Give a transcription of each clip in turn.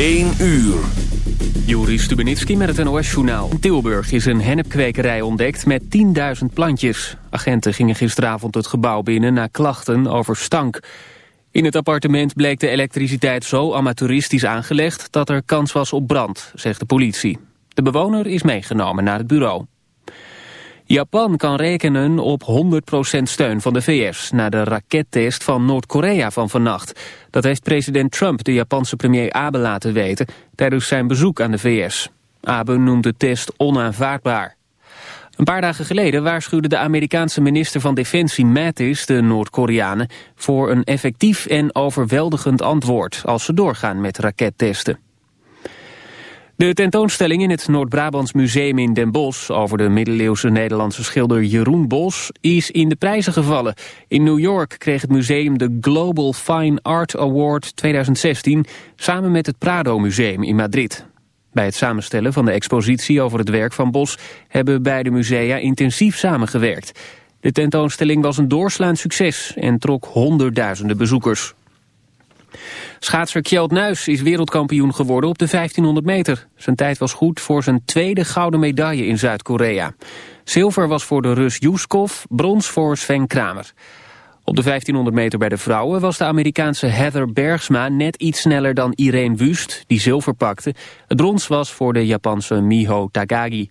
1 uur. Juri Stubenitski met het NOS-journaal. In Tilburg is een hennepkwekerij ontdekt met 10.000 plantjes. Agenten gingen gisteravond het gebouw binnen na klachten over stank. In het appartement bleek de elektriciteit zo amateuristisch aangelegd... dat er kans was op brand, zegt de politie. De bewoner is meegenomen naar het bureau. Japan kan rekenen op 100% steun van de VS... na de rakettest van Noord-Korea van vannacht. Dat heeft president Trump de Japanse premier Abe laten weten... tijdens zijn bezoek aan de VS. Abe noemt de test onaanvaardbaar. Een paar dagen geleden waarschuwde de Amerikaanse minister van Defensie Mattis de Noord-Koreanen voor een effectief en overweldigend antwoord als ze doorgaan met rakettesten. De tentoonstelling in het Noord-Brabants Museum in Den Bosch... over de middeleeuwse Nederlandse schilder Jeroen Bos is in de prijzen gevallen. In New York kreeg het museum de Global Fine Art Award 2016... samen met het Prado Museum in Madrid. Bij het samenstellen van de expositie over het werk van Bos... hebben beide musea intensief samengewerkt. De tentoonstelling was een doorslaand succes en trok honderdduizenden bezoekers. Schaatser Kjeld Nuis is wereldkampioen geworden op de 1500 meter. Zijn tijd was goed voor zijn tweede gouden medaille in Zuid-Korea. Zilver was voor de Rus Juskov, brons voor Sven Kramer. Op de 1500 meter bij de vrouwen was de Amerikaanse Heather Bergsma net iets sneller dan Irene Wust, die zilver pakte. Het brons was voor de Japanse Miho Tagagi.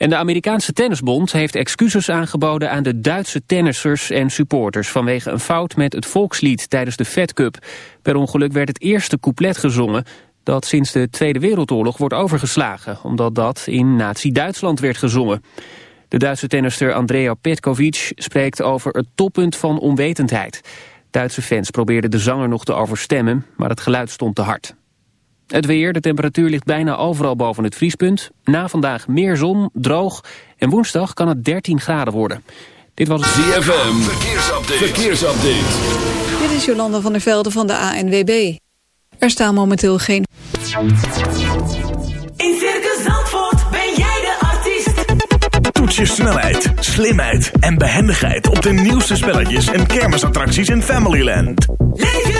En de Amerikaanse Tennisbond heeft excuses aangeboden aan de Duitse tennissers en supporters vanwege een fout met het volkslied tijdens de Fed Cup. Per ongeluk werd het eerste couplet gezongen dat sinds de Tweede Wereldoorlog wordt overgeslagen, omdat dat in nazi-Duitsland werd gezongen. De Duitse tennister Andrea Petkovic spreekt over het toppunt van onwetendheid. Duitse fans probeerden de zanger nog te overstemmen, maar het geluid stond te hard. Het weer, de temperatuur ligt bijna overal boven het vriespunt. Na vandaag meer zon, droog en woensdag kan het 13 graden worden. Dit was het ZFM, verkeersupdate. verkeersupdate. Dit is Jolanda van der Velde van de ANWB. Er staan momenteel geen... In Circus Zandvoort ben jij de artiest. Toets je snelheid, slimheid en behendigheid... op de nieuwste spelletjes en kermisattracties in Familyland. Leef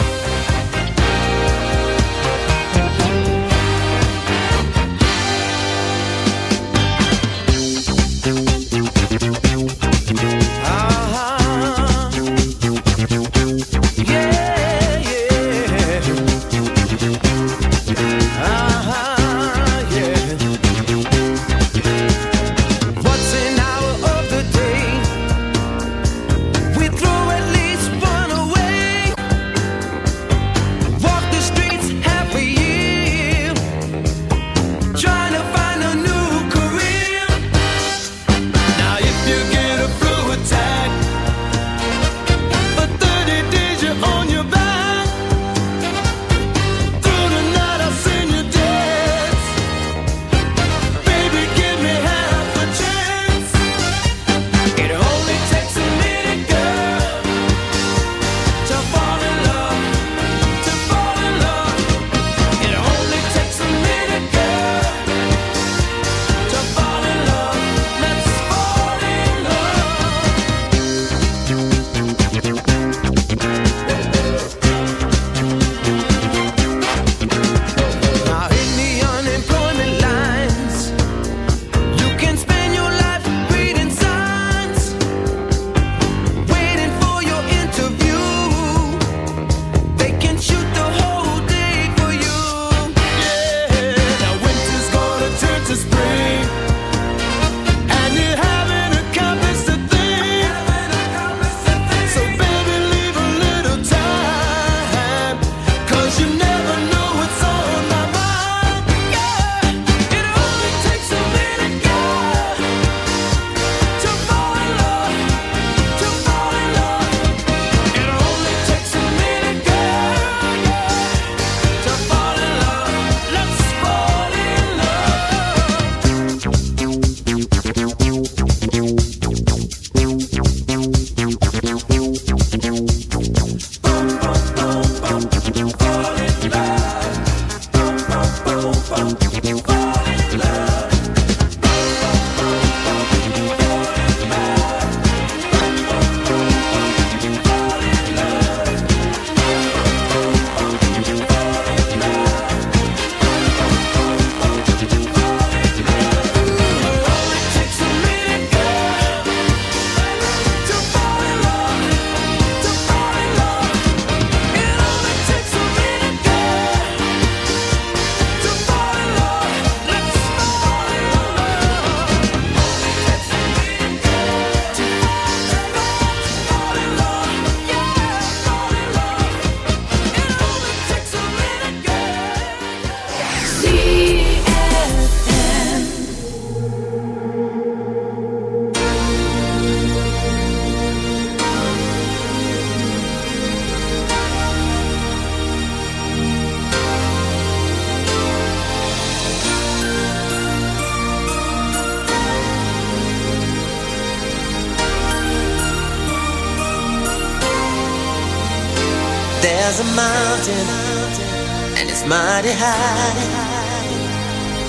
Mountain, and it's mighty high.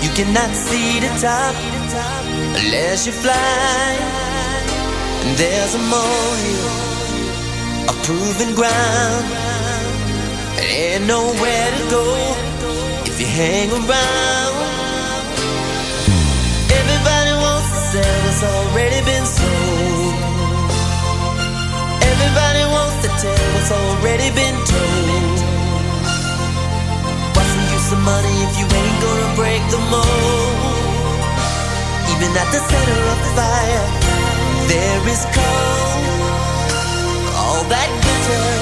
You cannot see the top unless you fly. And there's a molehill, a proven ground. And ain't nowhere to go if you hang around. Everybody wants to sell what's already been sold. Everybody wants to tell what's already been told. Gonna the mold? Even at the center of the fire, there is cold. All that glitters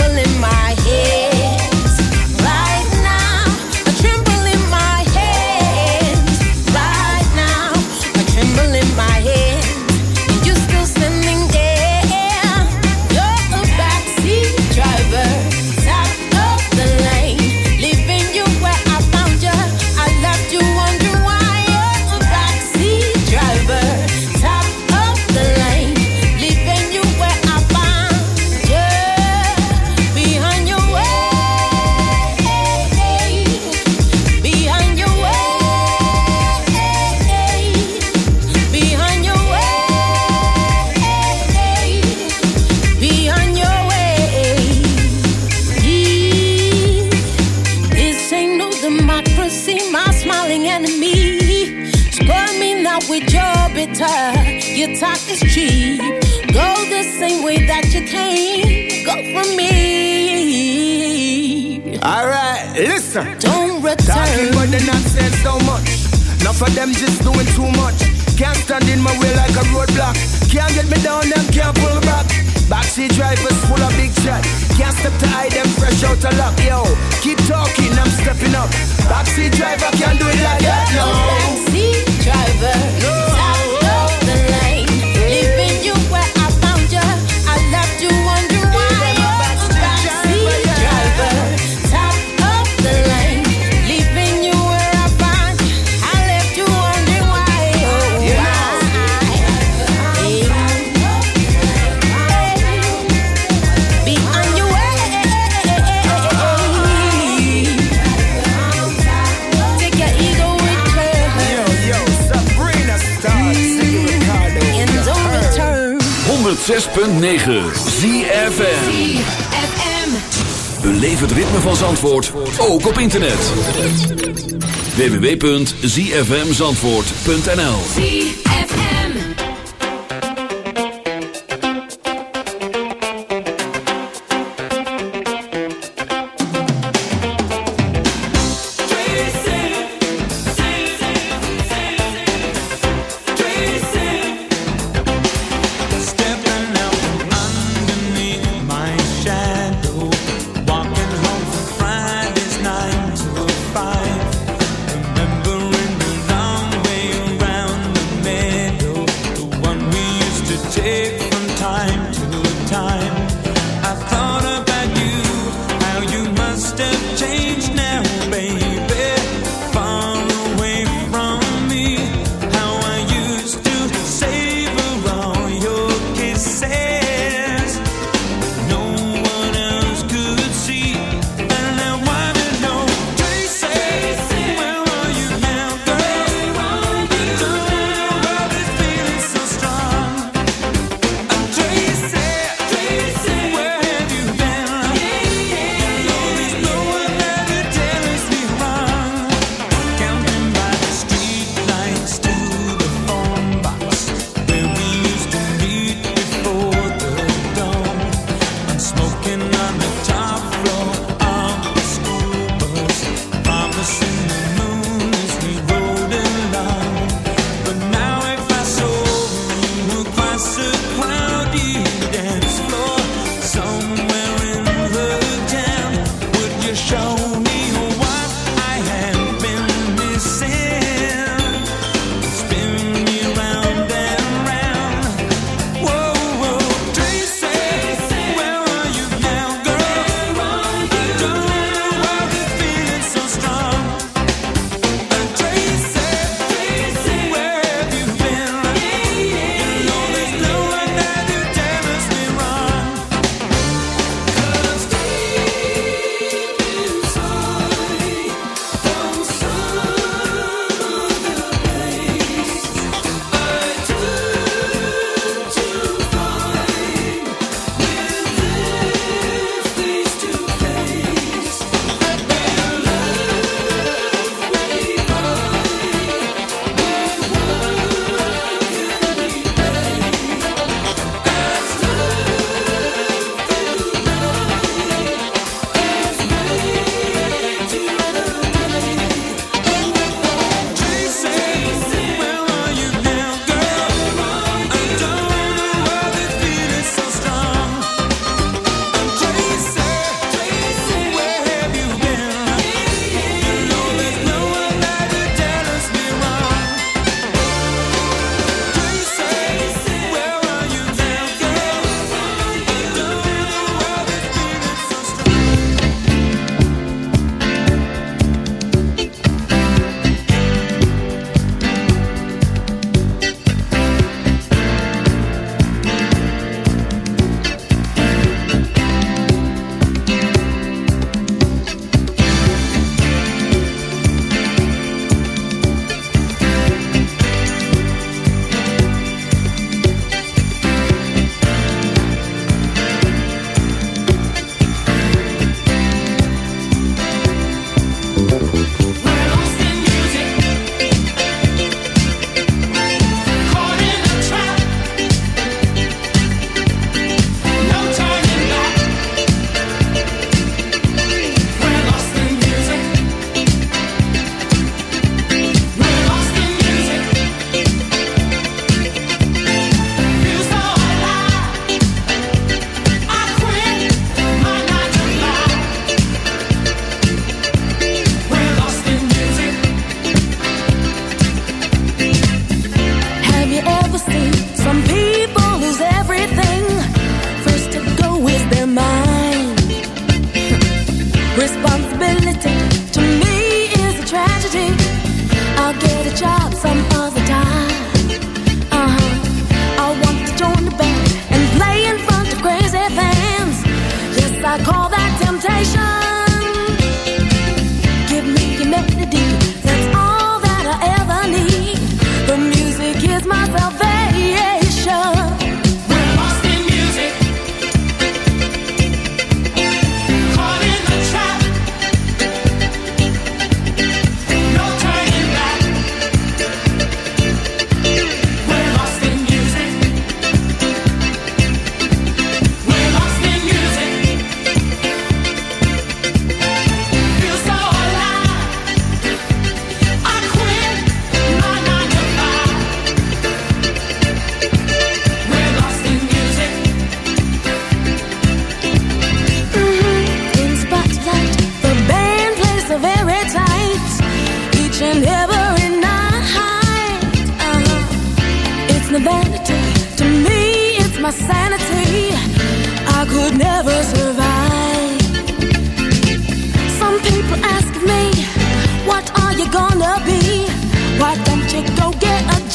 in my 106.9 ZFM Beleef het ritme van Zandvoort, ook op internet. www.zfmzandvoort.nl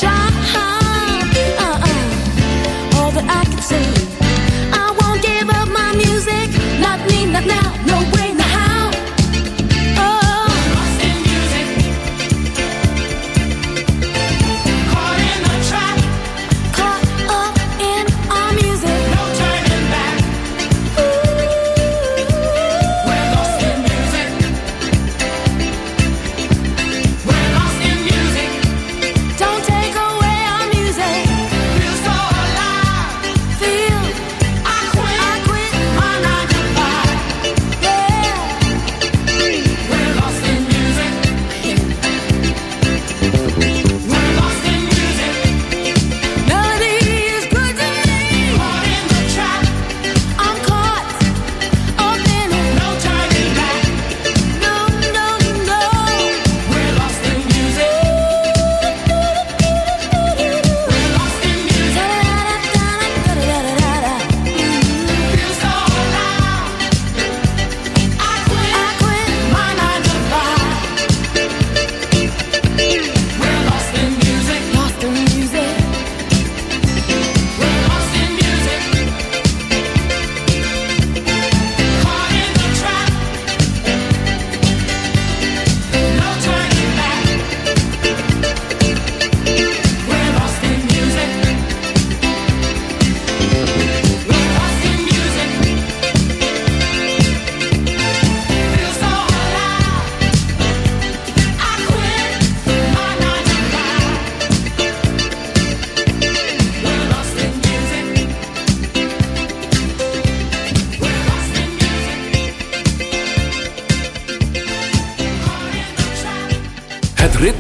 Not give up my music. Not me, not now, no way,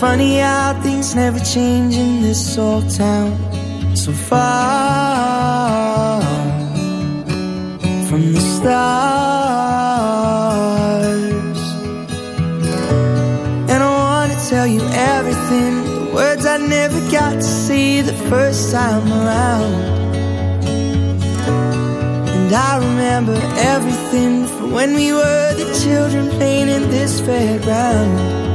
Funny how things never change in this old town. So far from the stars. And I wanna tell you everything. The words I never got to see the first time around. And I remember everything from when we were the children playing in this fairground.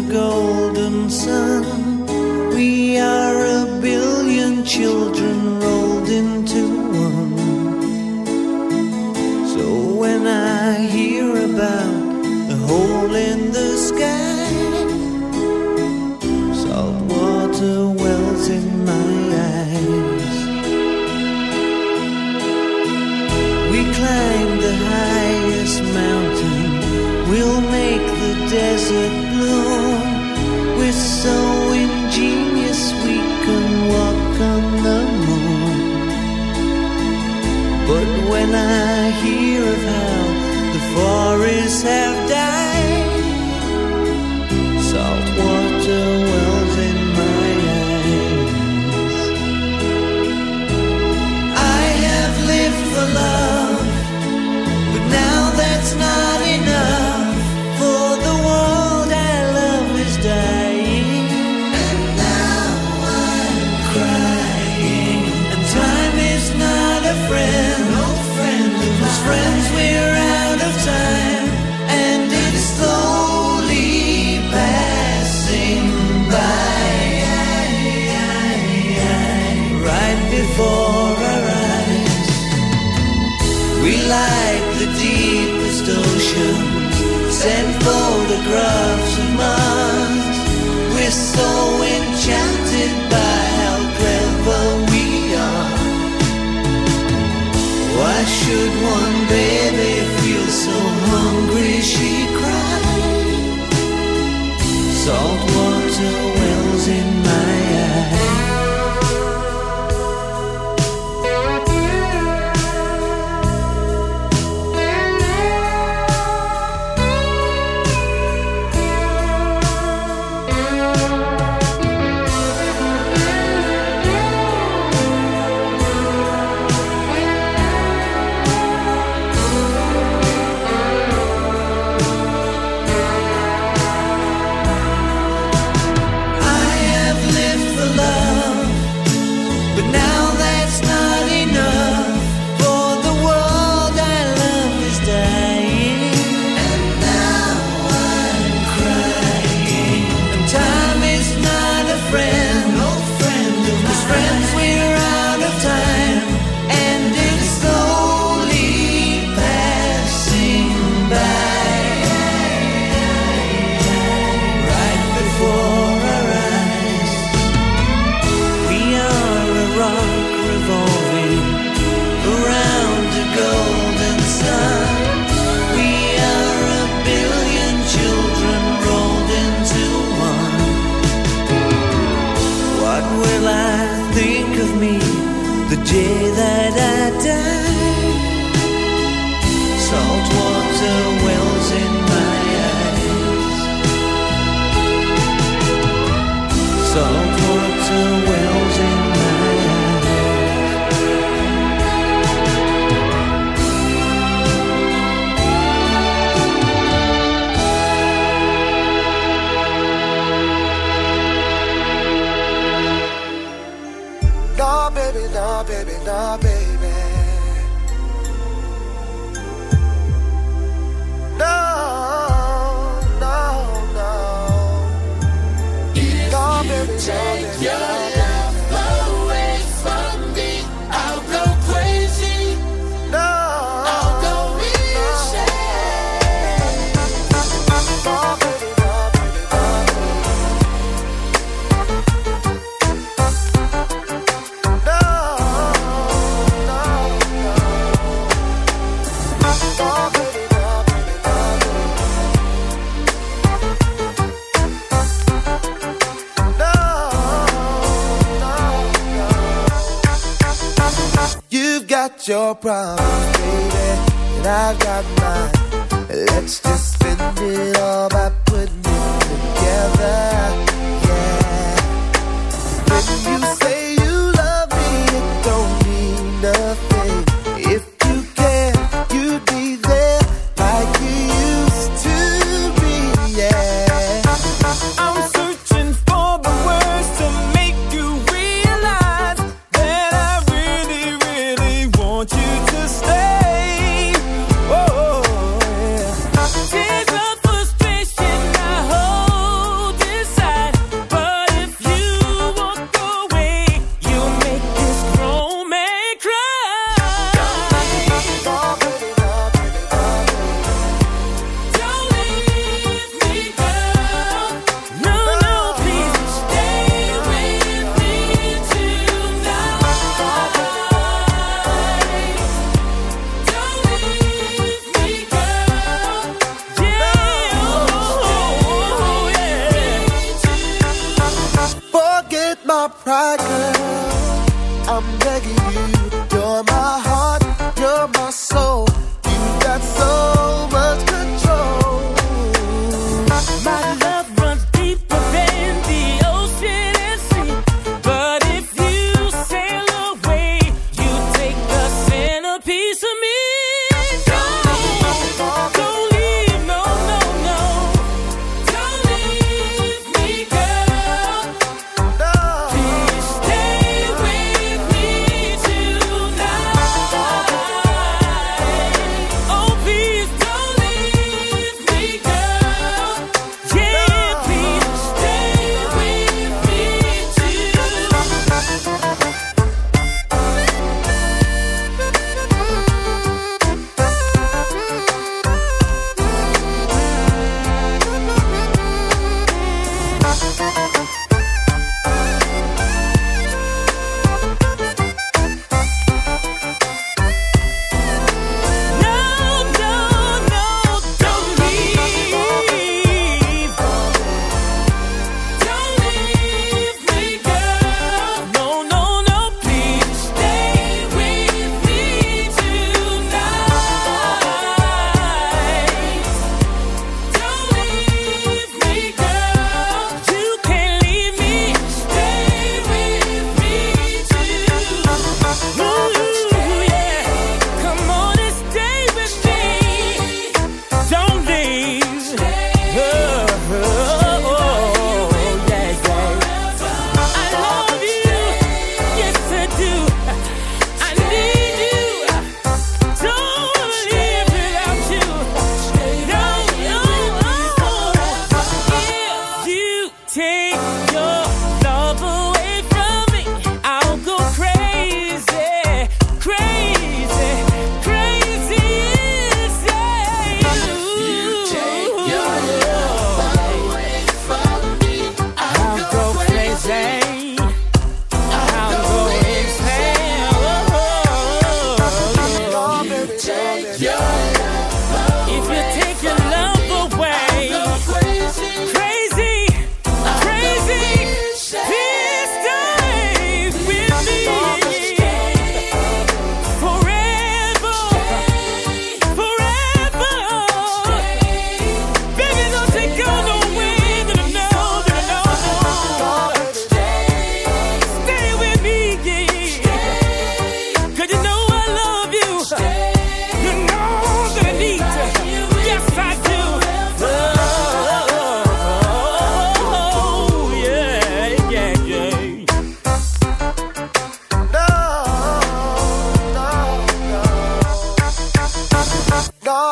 A golden sun. We are a billion children rolled into one. So when I hear about the hole in the sky, salt water wells in my eyes. We climb the highest mountain. We'll make the desert friends we're day that I die. Salt water wells in my eyes. Salt water wells. problem.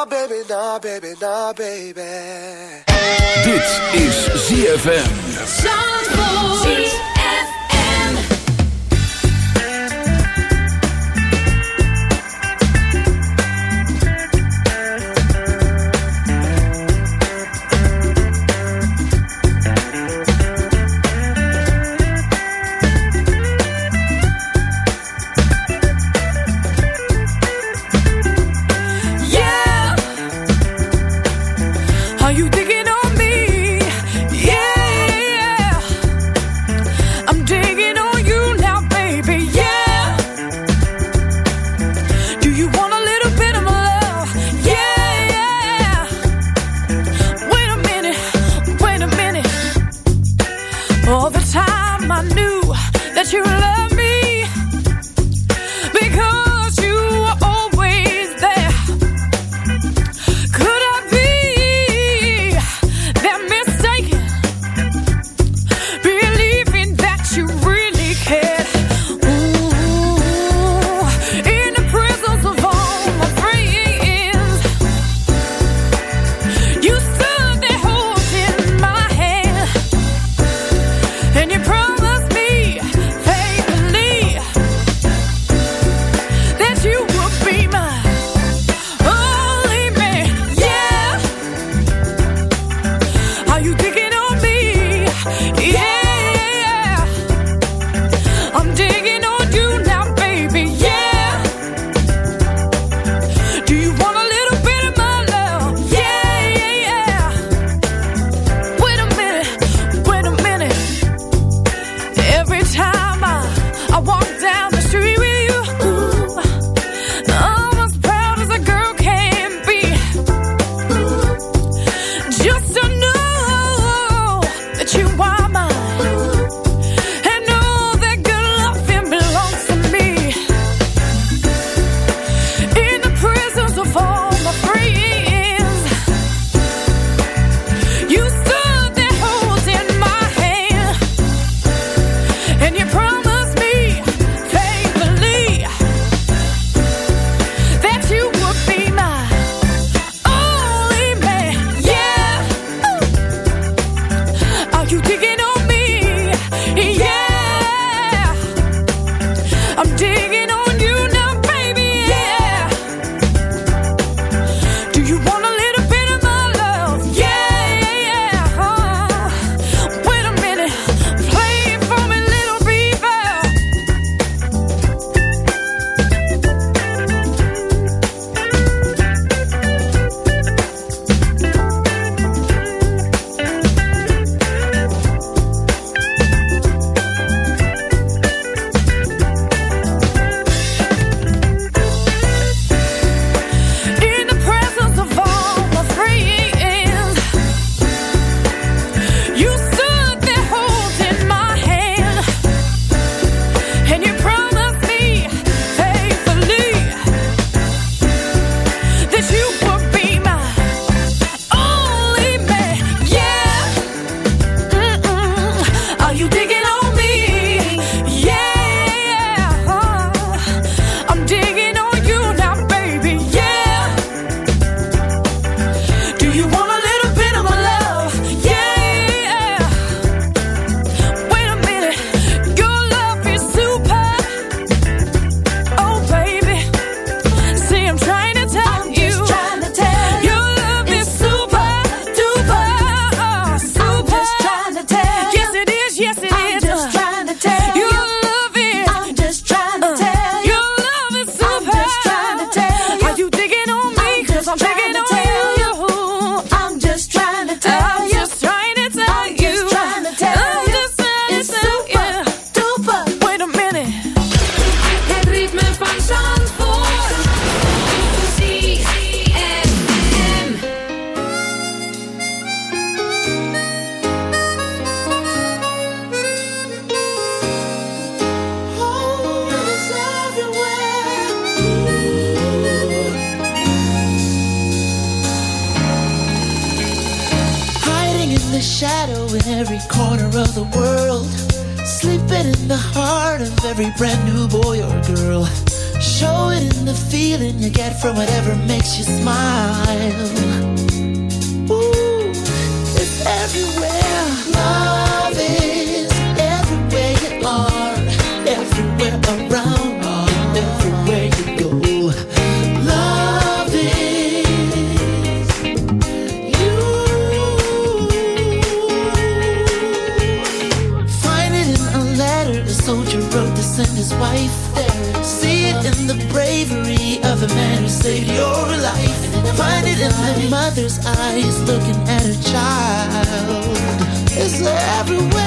baby, na, baby, na, baby. Dit is ZFM. Zandvoort. Everywhere,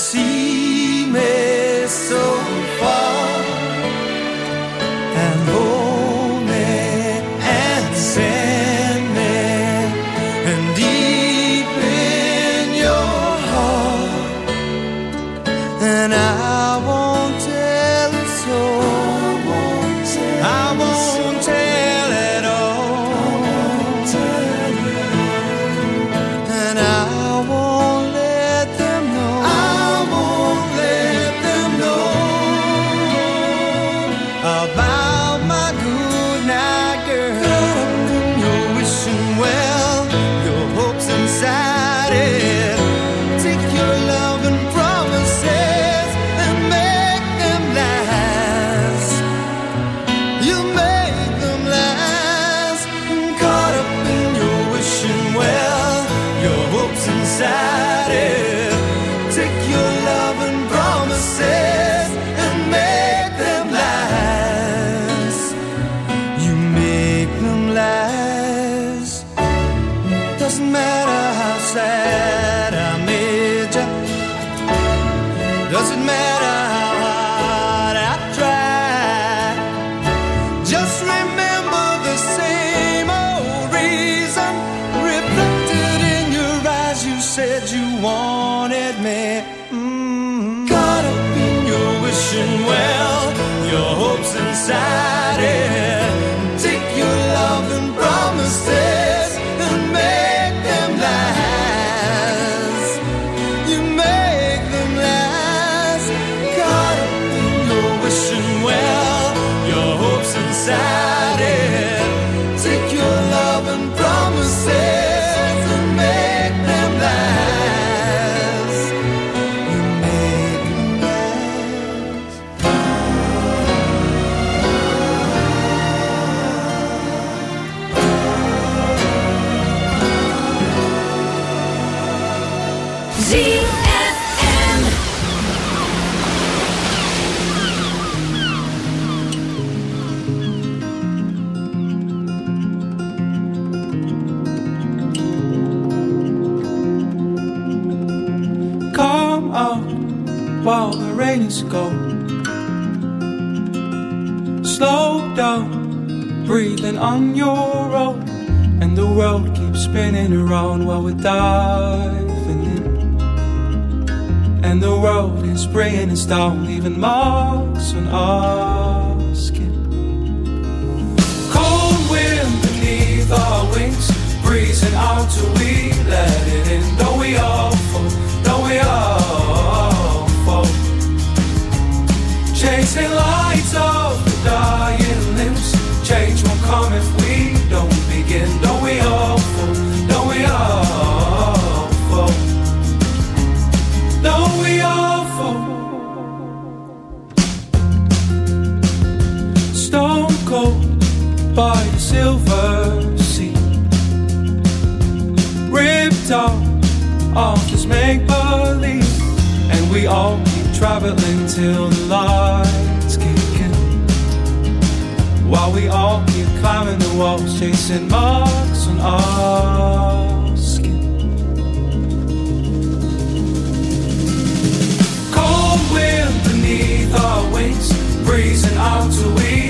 see me so far. spinning around while we're diving in. And the world is spraying us down, leaving marks on our skin. Cold wind beneath our wings, breezing out till we let it in. Don't we all fall? Don't we all fall? Chasing lights of the dying limbs. Change won't come if we don't begin. all just make believe, and we all keep traveling till the lights kick in. While we all keep climbing the walls, chasing marks on our skin. Cold wind beneath our wings, breezing out to we.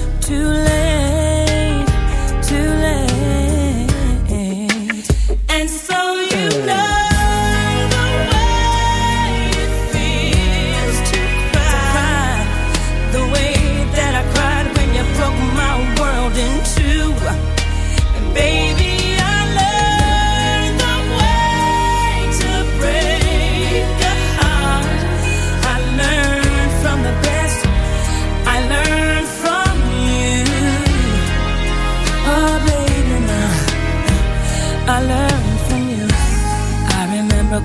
too late,